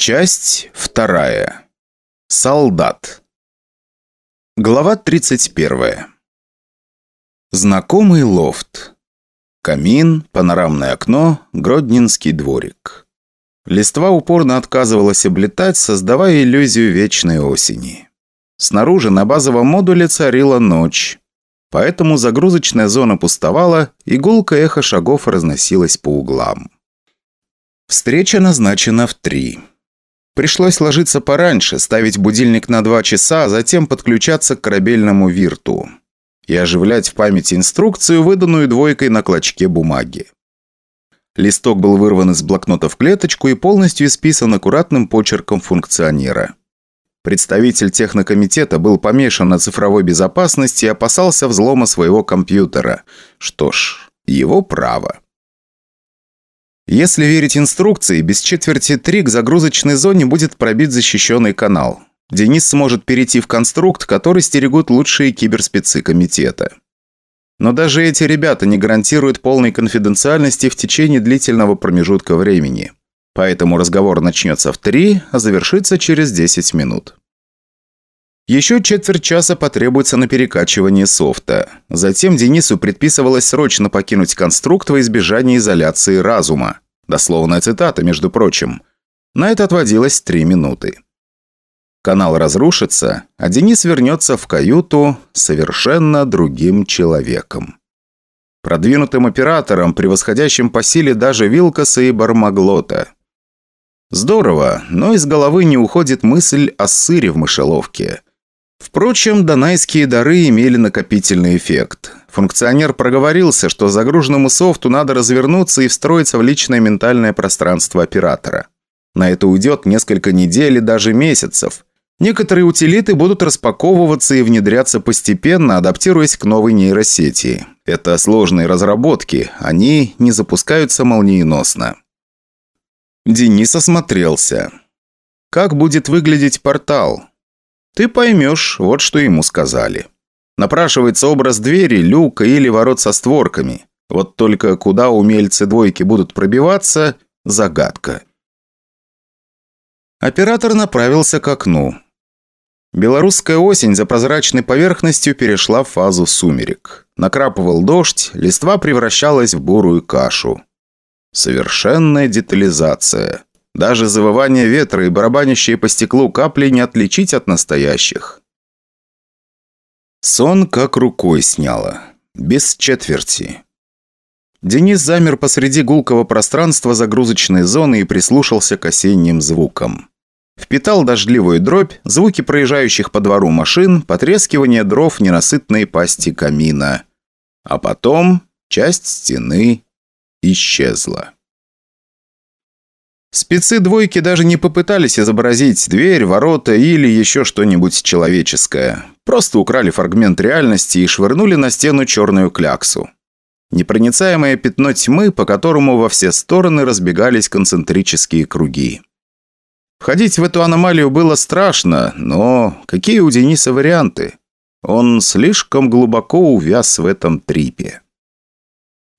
Часть вторая. Солдат. Глава 31. Знакомый лофт. Камин, панорамное окно, Гродненский дворик. Листва упорно отказывалась облетать, создавая иллюзию вечной осени. Снаружи на базовом модуле царила ночь. Поэтому загрузочная зона пустовала, и гулкое эхо шагов разносилось по углам. Встреча назначена в три. Пришлось ложиться пораньше, ставить будильник на два часа, а затем подключаться к корабельному вирту. И оживлять в памяти инструкцию, выданную двойкой на клочке бумаги. Листок был вырван из блокнота в клеточку и полностью исписан аккуратным почерком функционера. Представитель технокомитета был помешан на цифровой безопасности и опасался взлома своего компьютера. Что ж, его право. Если верить инструкции, без четверти три к загрузочной зоне будет пробит защищенный канал. Денис сможет перейти в конструкт, который стерегут лучшие киберспецы комитета. Но даже эти ребята не гарантируют полной конфиденциальности в течение длительного промежутка времени. Поэтому разговор начнется в 3, а завершится через 10 минут. Еще четверть часа потребуется на перекачивание софта. Затем Денису предписывалось срочно покинуть конструкт во избежание изоляции разума. Дословная цитата, между прочим. На это отводилось 3 минуты. Канал разрушится, а Денис вернется в каюту совершенно другим человеком. Продвинутым оператором, превосходящим по силе даже Вилкаса и Бармаглота – Здорово, но из головы не уходит мысль о сыре в мышеловке. Впрочем, донайские дары имели накопительный эффект. Функционер проговорился, что загруженному софту надо развернуться и встроиться в личное ментальное пространство оператора. На это уйдет несколько недель и даже месяцев. Некоторые утилиты будут распаковываться и внедряться постепенно, адаптируясь к новой нейросети. Это сложные разработки, они не запускаются молниеносно. Денис осмотрелся. «Как будет выглядеть портал?» «Ты поймешь, вот что ему сказали. Напрашивается образ двери, люка или ворот со створками. Вот только куда умельцы двойки будут пробиваться – загадка». Оператор направился к окну. Белорусская осень за прозрачной поверхностью перешла в фазу сумерек. Накрапывал дождь, листва превращалась в бурую кашу. Совершенная детализация. Даже завывание ветра и барабанящие по стеклу капли не отличить от настоящих. Сон как рукой сняло. Без четверти. Денис замер посреди гулкого пространства загрузочной зоны и прислушался к осенним звукам. Впитал дождливую дробь, звуки проезжающих по двору машин, потрескивание дров ненасытной пасти камина. А потом часть стены исчезла. Спецы двойки даже не попытались изобразить дверь, ворота или еще что-нибудь человеческое. Просто украли фрагмент реальности и швырнули на стену черную кляксу. Непроницаемое пятно тьмы, по которому во все стороны разбегались концентрические круги. Входить в эту аномалию было страшно, но какие у Дениса варианты? Он слишком глубоко увяз в этом трипе.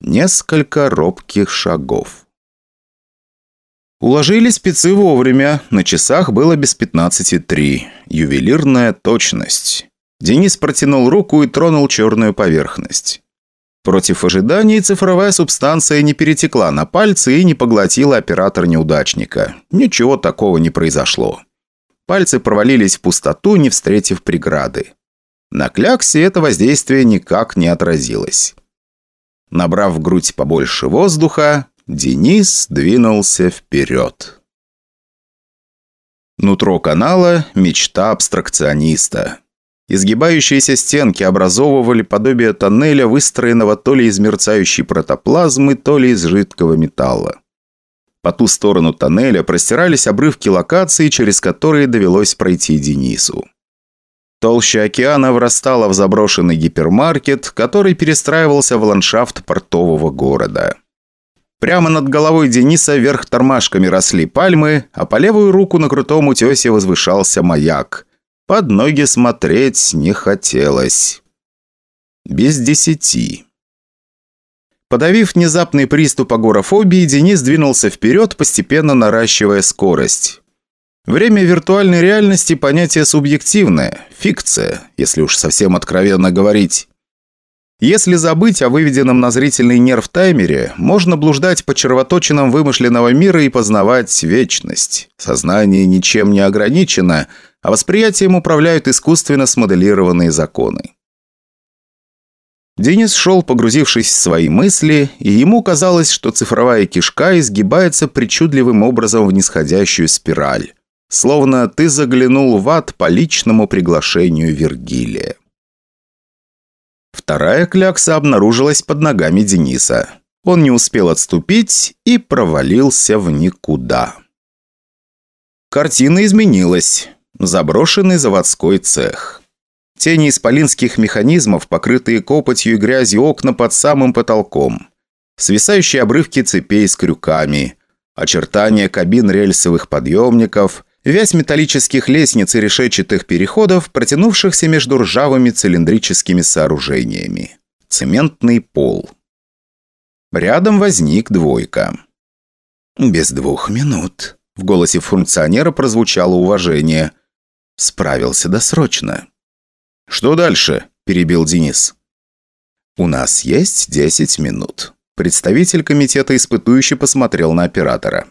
Несколько робких шагов. Уложили спецы вовремя, на часах было без пятнадцати три. Ювелирная точность. Денис протянул руку и тронул черную поверхность. Против ожиданий цифровая субстанция не перетекла на пальцы и не поглотила оператор неудачника. Ничего такого не произошло. Пальцы провалились в пустоту, не встретив преграды. На кляксе это воздействие никак не отразилось. Набрав в грудь побольше воздуха, Денис двинулся вперед. Нутро канала – мечта абстракциониста. Изгибающиеся стенки образовывали подобие тоннеля, выстроенного то ли из мерцающей протоплазмы, то ли из жидкого металла. По ту сторону тоннеля простирались обрывки локаций, через которые довелось пройти Денису. Толща океана врастала в заброшенный гипермаркет, который перестраивался в ландшафт портового города. Прямо над головой Дениса вверх тормашками росли пальмы, а по левую руку на крутом утесе возвышался маяк. Под ноги смотреть не хотелось. Без десяти. Подавив внезапный приступ агорафобии, Денис двинулся вперед, постепенно наращивая скорость. Время виртуальной реальности – понятие субъективное, фикция, если уж совсем откровенно говорить. Если забыть о выведенном на зрительный нерв таймере, можно блуждать по червоточинам вымышленного мира и познавать вечность. Сознание ничем не ограничено, а восприятием управляют искусственно смоделированные законы. Денис шел, погрузившись в свои мысли, и ему казалось, что цифровая кишка изгибается причудливым образом в нисходящую спираль. Словно ты заглянул в ад по личному приглашению Вергилия. Вторая клякса обнаружилась под ногами Дениса. Он не успел отступить и провалился в никуда. Картина изменилась. Заброшенный заводской цех. Тени исполинских механизмов, покрытые копотью и грязью окна под самым потолком. Свисающие обрывки цепей с крюками. Очертания кабин рельсовых подъемников – Вязь металлических лестниц и решетчатых переходов, протянувшихся между ржавыми цилиндрическими сооружениями. Цементный пол. Рядом возник двойка. «Без двух минут», — в голосе функционера прозвучало уважение. «Справился досрочно». «Что дальше?» – перебил Денис. «У нас есть десять минут». Представитель комитета испытующий посмотрел на оператора.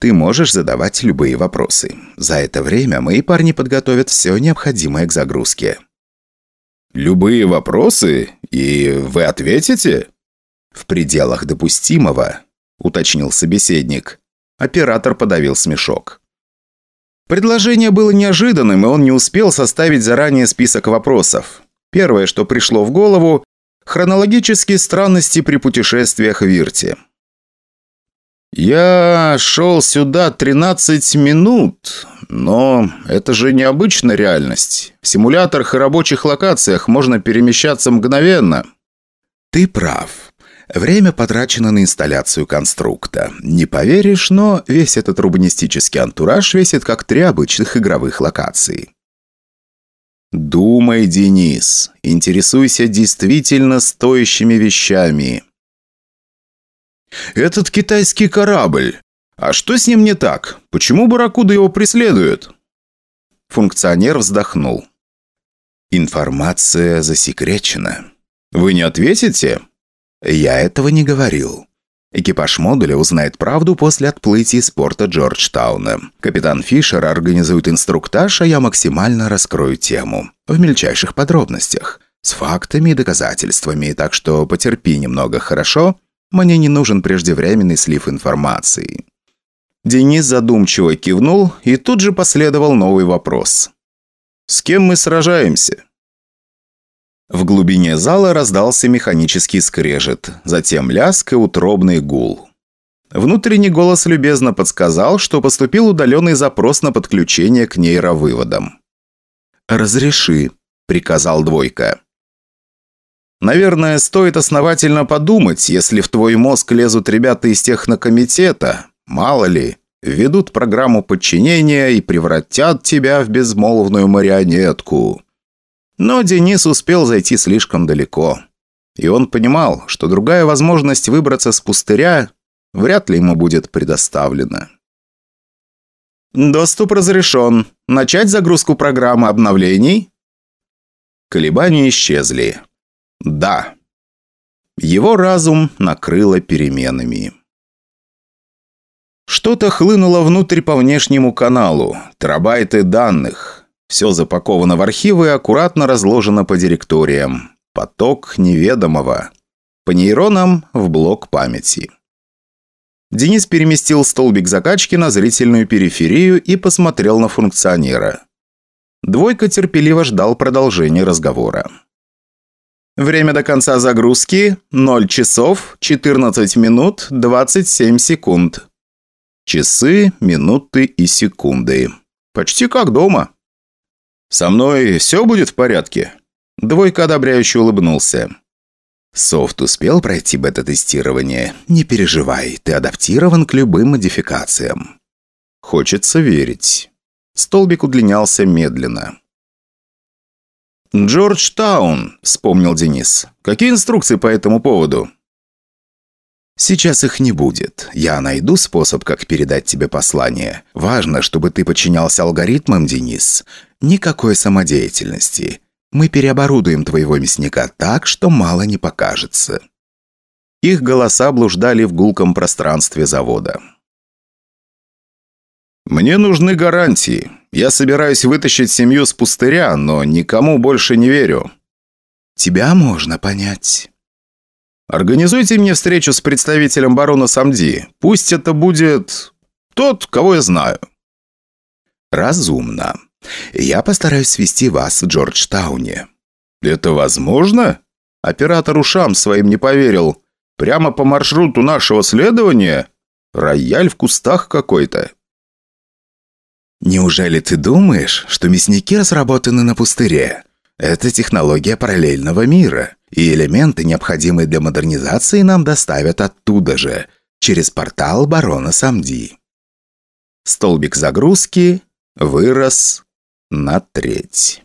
Ты можешь задавать любые вопросы. За это время мои парни подготовят все необходимое к загрузке». «Любые вопросы? И вы ответите?» «В пределах допустимого», — уточнил собеседник. Оператор подавил смешок. Предложение было неожиданным, и он не успел составить заранее список вопросов. Первое, что пришло в голову – хронологические странности при путешествиях в Вирте. «Я шел сюда 13 минут, но это же необычная реальность. В симуляторах и рабочих локациях можно перемещаться мгновенно». «Ты прав. Время потрачено на инсталляцию конструкта. Не поверишь, но весь этот урбанистический антураж весит как три обычных игровых локации». «Думай, Денис. Интересуйся действительно стоящими вещами». «Этот китайский корабль. А что с ним не так? Почему барракуда его преследуют?» Функционер вздохнул. «Информация засекречена. Вы не ответите?» «Я этого не говорил. Экипаж модуля узнает правду после отплытия из порта Джорджтауна. Капитан Фишер организует инструктаж, а я максимально раскрою тему. В мельчайших подробностях. С фактами и доказательствами, так что потерпи немного, хорошо?» Мне не нужен преждевременный слив информации». Денис задумчиво кивнул, и тут же последовал новый вопрос. «С кем мы сражаемся?» В глубине зала раздался механический скрежет, затем ляск и утробный гул. Внутренний голос любезно подсказал, что поступил удаленный запрос на подключение к нейровыводам. «Разреши», — приказал Двойка. Наверное, стоит основательно подумать, если в твой мозг лезут ребята из технокомитета. Мало ли, ведут программу подчинения и превратят тебя в безмолвную марионетку. Но Денис успел зайти слишком далеко. И он понимал, что другая возможность выбраться с пустыря вряд ли ему будет предоставлена. «Доступ разрешен. Начать загрузку программы обновлений?» Колебания исчезли. Да. Его разум накрыло переменами. Что-то хлынуло внутрь по внешнему каналу. Терабайты данных. Все запаковано в архивы и аккуратно разложено по директориям. Поток неведомого. По нейронам в блок памяти. Денис переместил столбик закачки на зрительную периферию и посмотрел на функционера. Двойка терпеливо ждал продолжения разговора. Время до конца загрузки – 0 часов 14 минут 27 секунд. Часы, минуты и секунды. Почти как дома. «Со мной все будет в порядке?» Двойка одобряюще улыбнулся. Софт успел пройти бета-тестирование. Не переживай, ты адаптирован к любым модификациям. Хочется верить. Столбик удлинялся медленно. «Джорджтаун», — вспомнил Денис. «Какие инструкции по этому поводу?» Сейчас их не будет. Я найду способ, как передать тебе послание. Важно, чтобы ты подчинялся алгоритмам, Денис. Никакой самодеятельности. Мы переоборудуем твоего мясника так, что мало не покажется». Их голоса блуждали в гулком пространстве завода. «Мне нужны гарантии. Я собираюсь вытащить семью с пустыря, но никому больше не верю». «Тебя можно понять». «Организуйте мне встречу с представителем барона Самди. Пусть это будет тот, кого я знаю». «Разумно. Я постараюсь свести вас в Джорджтауне». «Это возможно?» Оператор ушам своим не поверил. «Прямо по маршруту нашего следования? Рояль в кустах какой-то». «Неужели ты думаешь, что мясники разработаны на пустыре? Это технология параллельного мира, и элементы, необходимые для модернизации, нам доставят оттуда же, через портал барона Самди». Столбик загрузки вырос на треть.